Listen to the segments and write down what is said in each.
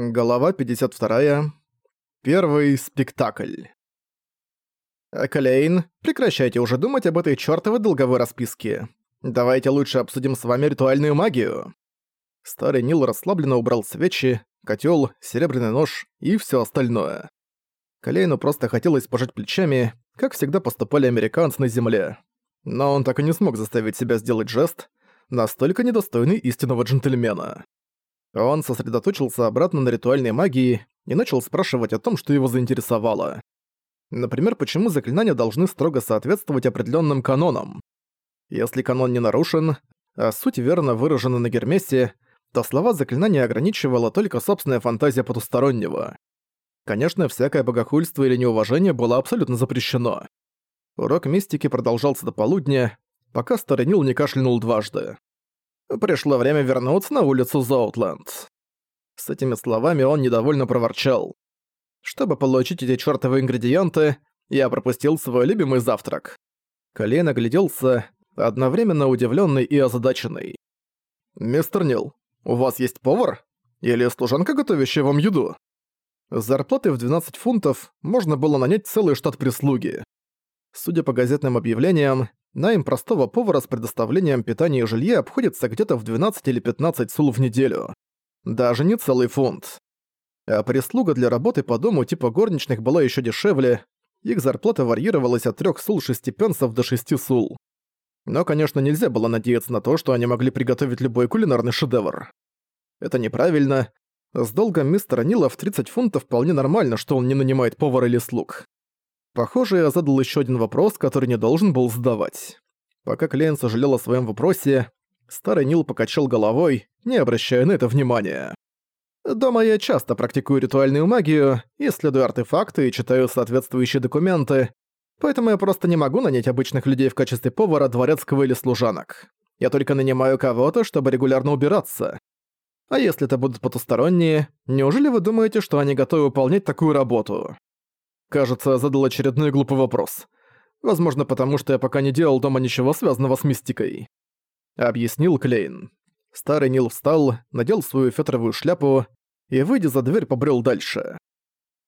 Голова 52. Первый спектакль. Клейн, прекращайте уже думать об этой чёртовой долговой расписке. Давайте лучше обсудим с вами ритуальную магию. Старый Нил расслабленно убрал свечи, котёл, серебряный нож и всё остальное. Клейну просто хотелось пожать плечами, как всегда поступали американцы на земле. Но он так и не смог заставить себя сделать жест, настолько недостойный истинного джентльмена. Он сосредоточился обратно на ритуальной магии и начал спрашивать о том, что его заинтересовало. Например, почему заклинания должны строго соответствовать определенным канонам. Если канон не нарушен, а суть верно выражена на Гермесе, то слова заклинания ограничивала только собственная фантазия потустороннего. Конечно, всякое богохульство или неуважение было абсолютно запрещено. Урок мистики продолжался до полудня, пока Старый Нил не кашлянул дважды. Пришло время вернуться на улицу Зоутленд. С этими словами он недовольно проворчал. Чтобы получить эти чёртовы ингредиенты, я пропустил свой любимый завтрак. Колен огляделся, одновременно удивлённый и озадаченный. «Мистер Нил, у вас есть повар? Или служанка, готовящая вам еду?» С зарплатой в 12 фунтов можно было нанять целый штат прислуги. Судя по газетным объявлениям, Найм простого повара с предоставлением питания и жилья обходится где-то в 12 или 15 сул в неделю. Даже не целый фунт. А прислуга для работы по дому типа горничных была еще дешевле, их зарплата варьировалась от 3 сул 6 пенсов до 6 сул. Но, конечно, нельзя было надеяться на то, что они могли приготовить любой кулинарный шедевр. Это неправильно. С долгом мистера Нила в 30 фунтов вполне нормально, что он не нанимает повара или слуг. Похоже, я задал еще один вопрос, который не должен был задавать. Пока Клейн сожалел о своем вопросе, старый Нил покачал головой, не обращая на это внимания. Дома я часто практикую ритуальную магию, исследую артефакты и читаю соответствующие документы, поэтому я просто не могу нанять обычных людей в качестве повара, дворецкого или служанок. Я только нанимаю кого-то, чтобы регулярно убираться. А если это будут потусторонние, неужели вы думаете, что они готовы выполнять такую работу? Кажется, задал очередной глупый вопрос. Возможно, потому что я пока не делал дома ничего связанного с мистикой. Объяснил Клейн. Старый Нил встал, надел свою фетровую шляпу и, выйдя за дверь, побрел дальше.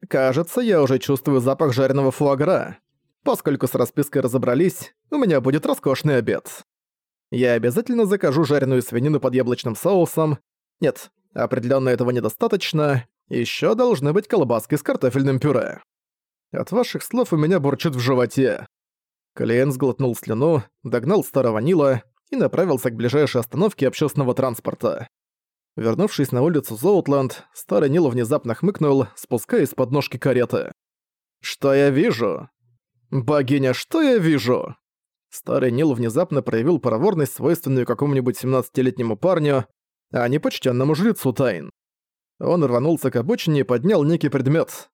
«Кажется, я уже чувствую запах жареного фуагра. Поскольку с распиской разобрались, у меня будет роскошный обед. Я обязательно закажу жареную свинину под яблочным соусом. Нет, определенно этого недостаточно. Еще должны быть колбаски с картофельным пюре. От ваших слов у меня бурчит в животе». Клиент сглотнул слюну, догнал старого Нила и направился к ближайшей остановке общественного транспорта. Вернувшись на улицу Зоутланд, старый Нил внезапно хмыкнул, спускаясь с подножки кареты. «Что я вижу?» «Богиня, что я вижу?» Старый Нил внезапно проявил проворность, свойственную какому-нибудь 17-летнему парню, а не почтенному жрецу тайн. Он рванулся к обочине и поднял некий предмет.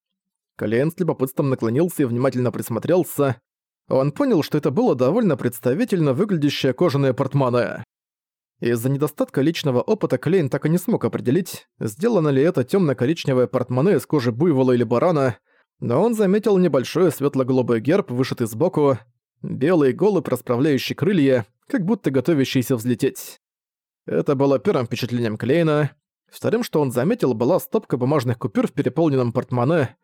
Клиент с любопытством наклонился и внимательно присмотрелся. Он понял, что это было довольно представительно выглядящее кожаное портмоне. Из-за недостатка личного опыта Клейн так и не смог определить, сделано ли это темно-коричневое портмоне из кожи буйвола или барана, но он заметил небольшой светло-голубой герб, вышитый сбоку, белый голубь, расправляющий крылья, как будто готовящийся взлететь. Это было первым впечатлением Клейна. Вторым, что он заметил, была стопка бумажных купюр в переполненном портмоне,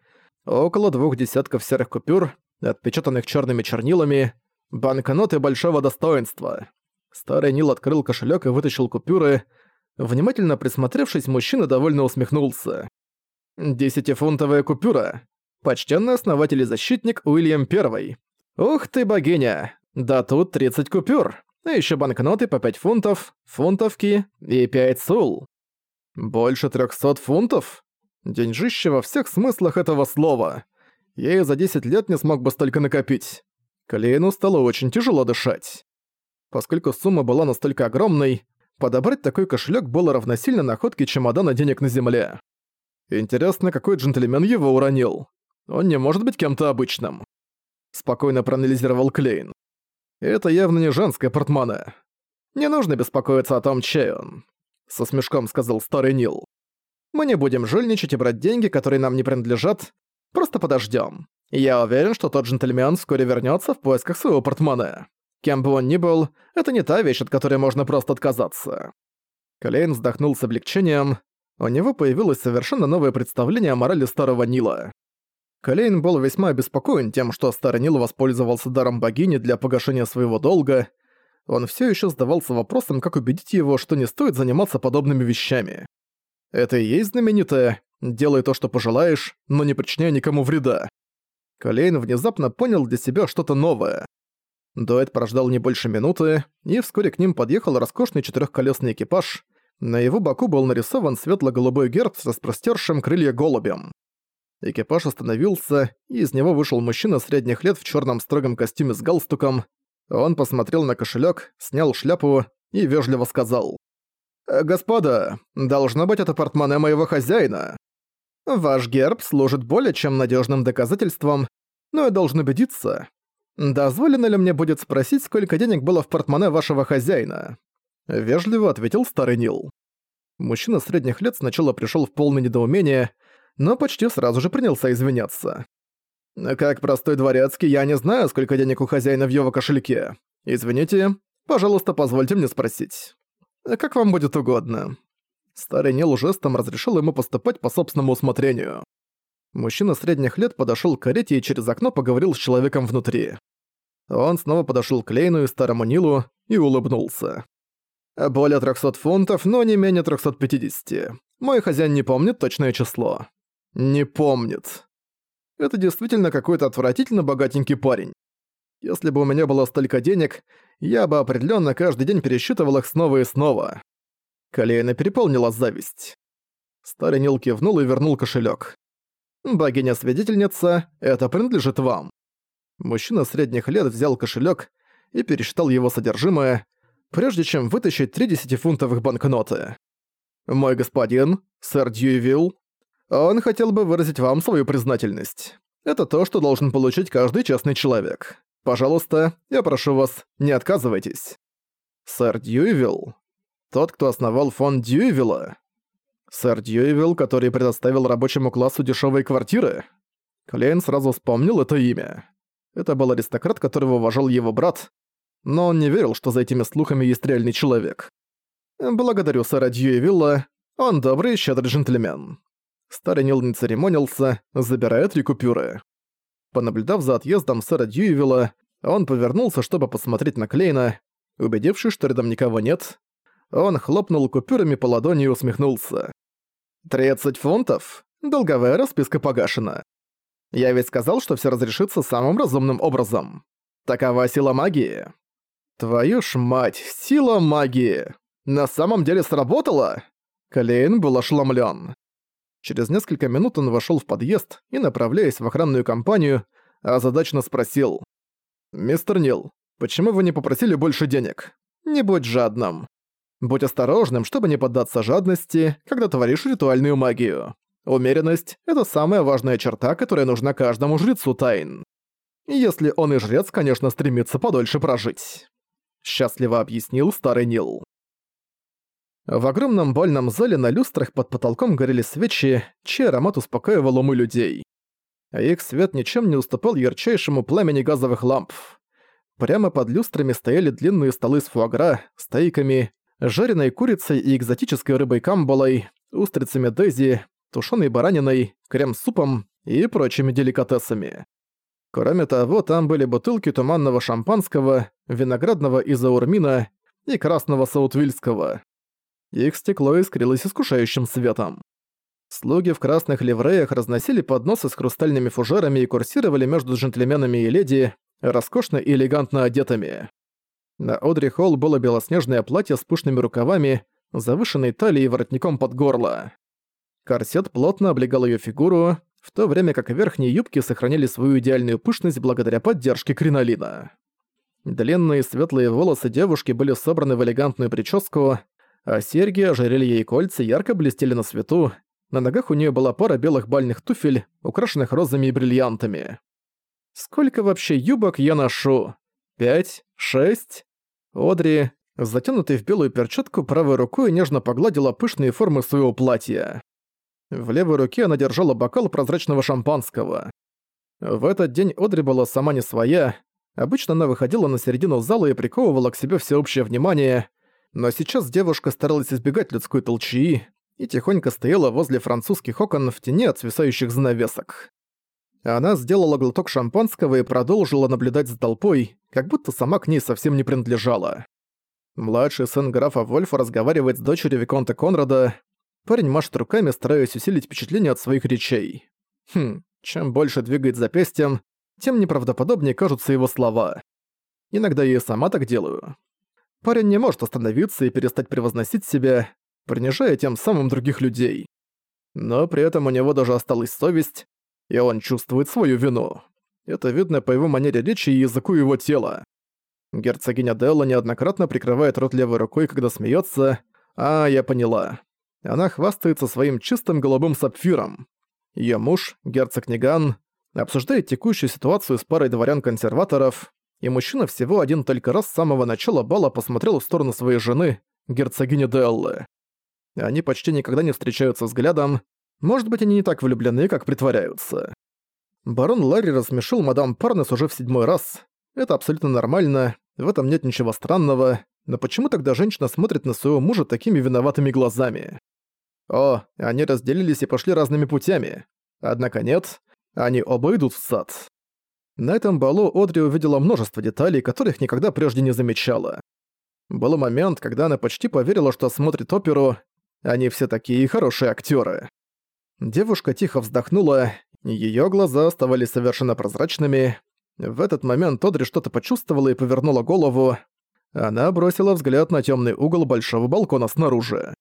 около двух десятков серых купюр, отпечатанных черными чернилами, банкноты большого достоинства. Старый Нил открыл кошелек и вытащил купюры. Внимательно присмотревшись, мужчина довольно усмехнулся. «Десятифунтовая купюра. Почтенный основатель и защитник Уильям Первый. Ух ты, богиня! Да тут 30 купюр. А еще банкноты по 5 фунтов, фунтовки и 5 сул. Больше 300 фунтов? Деньжище во всех смыслах этого слова. Я и за 10 лет не смог бы столько накопить. Клейну стало очень тяжело дышать. Поскольку сумма была настолько огромной, подобрать такой кошелек было равносильно находке чемодана денег на земле. Интересно, какой джентльмен его уронил. Он не может быть кем-то обычным. Спокойно проанализировал Клейн. Это явно не женское портмоне. Не нужно беспокоиться о том, чей он. Со смешком сказал старый Нил. Мы не будем жульничать и брать деньги, которые нам не принадлежат. Просто подождем. Я уверен, что тот джентльмен вскоре вернется в поисках своего портмоне. Кем бы он ни был, это не та вещь, от которой можно просто отказаться. Клейн вздохнул с облегчением. у него появилось совершенно новое представление о морали Старого Нила. Калейн был весьма обеспокоен тем, что Старый Нил воспользовался даром богини для погашения своего долга. Он все еще задавался вопросом, как убедить его, что не стоит заниматься подобными вещами. Это и есть знаменитое «делай то, что пожелаешь, но не причиняй никому вреда». Калейн внезапно понял для себя что-то новое. Дуэт прождал не больше минуты, и вскоре к ним подъехал роскошный четырехколесный экипаж. На его боку был нарисован светло-голубой герб с распростершим крылья голубем. Экипаж остановился, и из него вышел мужчина средних лет в черном строгом костюме с галстуком. Он посмотрел на кошелек, снял шляпу и вежливо сказал. «Э, «Господа, должно быть это портмоне моего хозяина. Ваш герб служит более чем надежным доказательством, но я должен убедиться. Дозволено ли мне будет спросить, сколько денег было в портмоне вашего хозяина?» Вежливо ответил старый Нил. Мужчина средних лет сначала пришел в полное недоумение, но почти сразу же принялся извиняться. «Как простой дворецкий, я не знаю, сколько денег у хозяина в его кошельке. Извините, пожалуйста, позвольте мне спросить. Как вам будет угодно». Старый Нил жестом разрешил ему поступать по собственному усмотрению. Мужчина средних лет подошёл к карете и через окно поговорил с человеком внутри. Он снова подошёл к Лейну и Старому Нилу и улыбнулся. «Более 300 фунтов, но не менее 350. Мой хозяин не помнит точное число». Не помнит. Это действительно какой-то отвратительно богатенький парень. Если бы у меня было столько денег, я бы определенно каждый день пересчитывал их снова и снова. Колеина переполнила зависть. Старый Нил кивнул и вернул кошелек. «Богиня-свидетельница, это принадлежит вам». Мужчина средних лет взял кошелек и пересчитал его содержимое, прежде чем вытащить три десятифунтовых банкноты. «Мой господин, сэр Дьюивилл, он хотел бы выразить вам свою признательность. Это то, что должен получить каждый честный человек. Пожалуйста, я прошу вас, не отказывайтесь. Сэр Дьюивилл? Тот, кто основал фонд Дьюивилла? Сэр Дьюивилл, который предоставил рабочему классу дешевые квартиры? Клейн сразу вспомнил это имя. Это был аристократ, которого уважал его брат, но он не верил, что за этими слухами есть реальный человек. Благодарю сэра Дьюивилла, он добрый и щедрый джентльмен. Старый Нил не церемонился, забирая три купюры. Понаблюдав за отъездом сэра Дьюивилла, он повернулся, чтобы посмотреть на Клейна. Убедившись, что рядом никого нет, он хлопнул купюрами по ладони и усмехнулся. «Тридцать фунтов? Долговая расписка погашена. Я ведь сказал, что все разрешится самым разумным образом. Такова сила магии». «Твою ж мать, сила магии! На самом деле сработала?» Клейн был ошеломлен. Через несколько минут он вошёл в подъезд и, направляясь в охранную компанию, озадачно спросил. «Мистер Нил, почему вы не попросили больше денег? Не будь жадным. Будь осторожным, чтобы не поддаться жадности, когда творишь ритуальную магию. Умеренность — это самая важная черта, которая нужна каждому жрецу тайн. Если он и жрец, конечно, стремится подольше прожить», — счастливо объяснил старый Нил. В огромном бальном зале на люстрах под потолком горели свечи, чей аромат успокаивал умы людей. А их свет ничем не уступал ярчайшему пламени газовых ламп. Прямо под люстрами стояли длинные столы с фуагра, стейками, жареной курицей и экзотической рыбой камбалой, устрицами дези, тушеной бараниной, крем-супом и прочими деликатесами. Кроме того, там были бутылки туманного шампанского, виноградного изаурмина и красного саутвильского. Их стекло искрилось искушающим светом. Слуги в красных ливреях разносили подносы с хрустальными фужерами и курсировали между джентльменами и леди, роскошно и элегантно одетыми. На Одри Холл было белоснежное платье с пышными рукавами, завышенной талией и воротником под горло. Корсет плотно облегал ее фигуру, в то время как верхние юбки сохраняли свою идеальную пышность благодаря поддержке кринолина. Длинные светлые волосы девушки были собраны в элегантную прическу, а серьги, ожерелья и кольца ярко блестели на свету, на ногах у нее была пара белых бальных туфель, украшенных розами и бриллиантами. Сколько вообще юбок я ношу? Пять? Шесть? Одри, затянутый в белую перчатку, правой рукой нежно погладила пышные формы своего платья. В левой руке она держала бокал прозрачного шампанского. В этот день Одри была сама не своя. Обычно она выходила на середину зала и приковывала к себе всеобщее внимание, но сейчас девушка старалась избегать людской толчии, и тихонько стояла возле французских окон в тени от свисающих занавесок. Она сделала глоток шампанского и продолжила наблюдать за толпой, как будто сама к ней совсем не принадлежала. Младший сын графа Вольфа разговаривает с дочерью Виконта Конрада. Парень машет руками, стараясь усилить впечатление от своих речей. Хм, чем больше двигает запястьем, тем неправдоподобнее кажутся его слова. Иногда я и сама так делаю. Парень не может остановиться и перестать превозносить себя, принижая тем самым других людей. Но при этом у него даже осталась совесть, и он чувствует свою вину. Это видно по его манере речи и языку его тела. Герцогиня Делла неоднократно прикрывает рот левой рукой, когда смеется. А, я поняла. Она хвастается своим чистым голубым сапфиром. Ее муж, герцог Ниган, обсуждает текущую ситуацию с парой дворян-консерваторов, и мужчина всего один только раз с самого начала бала посмотрел в сторону своей жены, герцогини Деллы. Они почти никогда не встречаются взглядом, может быть, они не так влюблены, как притворяются. Барон Ларри рассмешил мадам Парнес уже в седьмой раз. Это абсолютно нормально, в этом нет ничего странного, но почему тогда женщина смотрит на своего мужа такими виноватыми глазами? О, они разделились и пошли разными путями. Однако нет, они оба идут в сад. На этом балу Одри увидела множество деталей, которых никогда прежде не замечала. Был момент, когда она почти поверила, что смотрит оперу, они все такие хорошие актеры. Девушка тихо вздохнула, ее глаза оставались совершенно прозрачными. В этот момент Одри что-то почувствовала и повернула голову. Она бросила взгляд на темный угол большого балкона снаружи.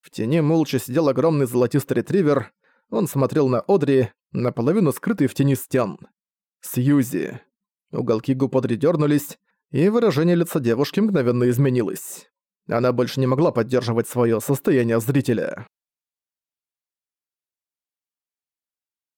В тени молча сидел огромный золотистый ретривер. Он смотрел на Одри, наполовину скрытый в тени стен. Сьюзи. Уголки губ Одри дернулись, и выражение лица девушки мгновенно изменилось. Она больше не могла поддерживать свое состояние зрителя.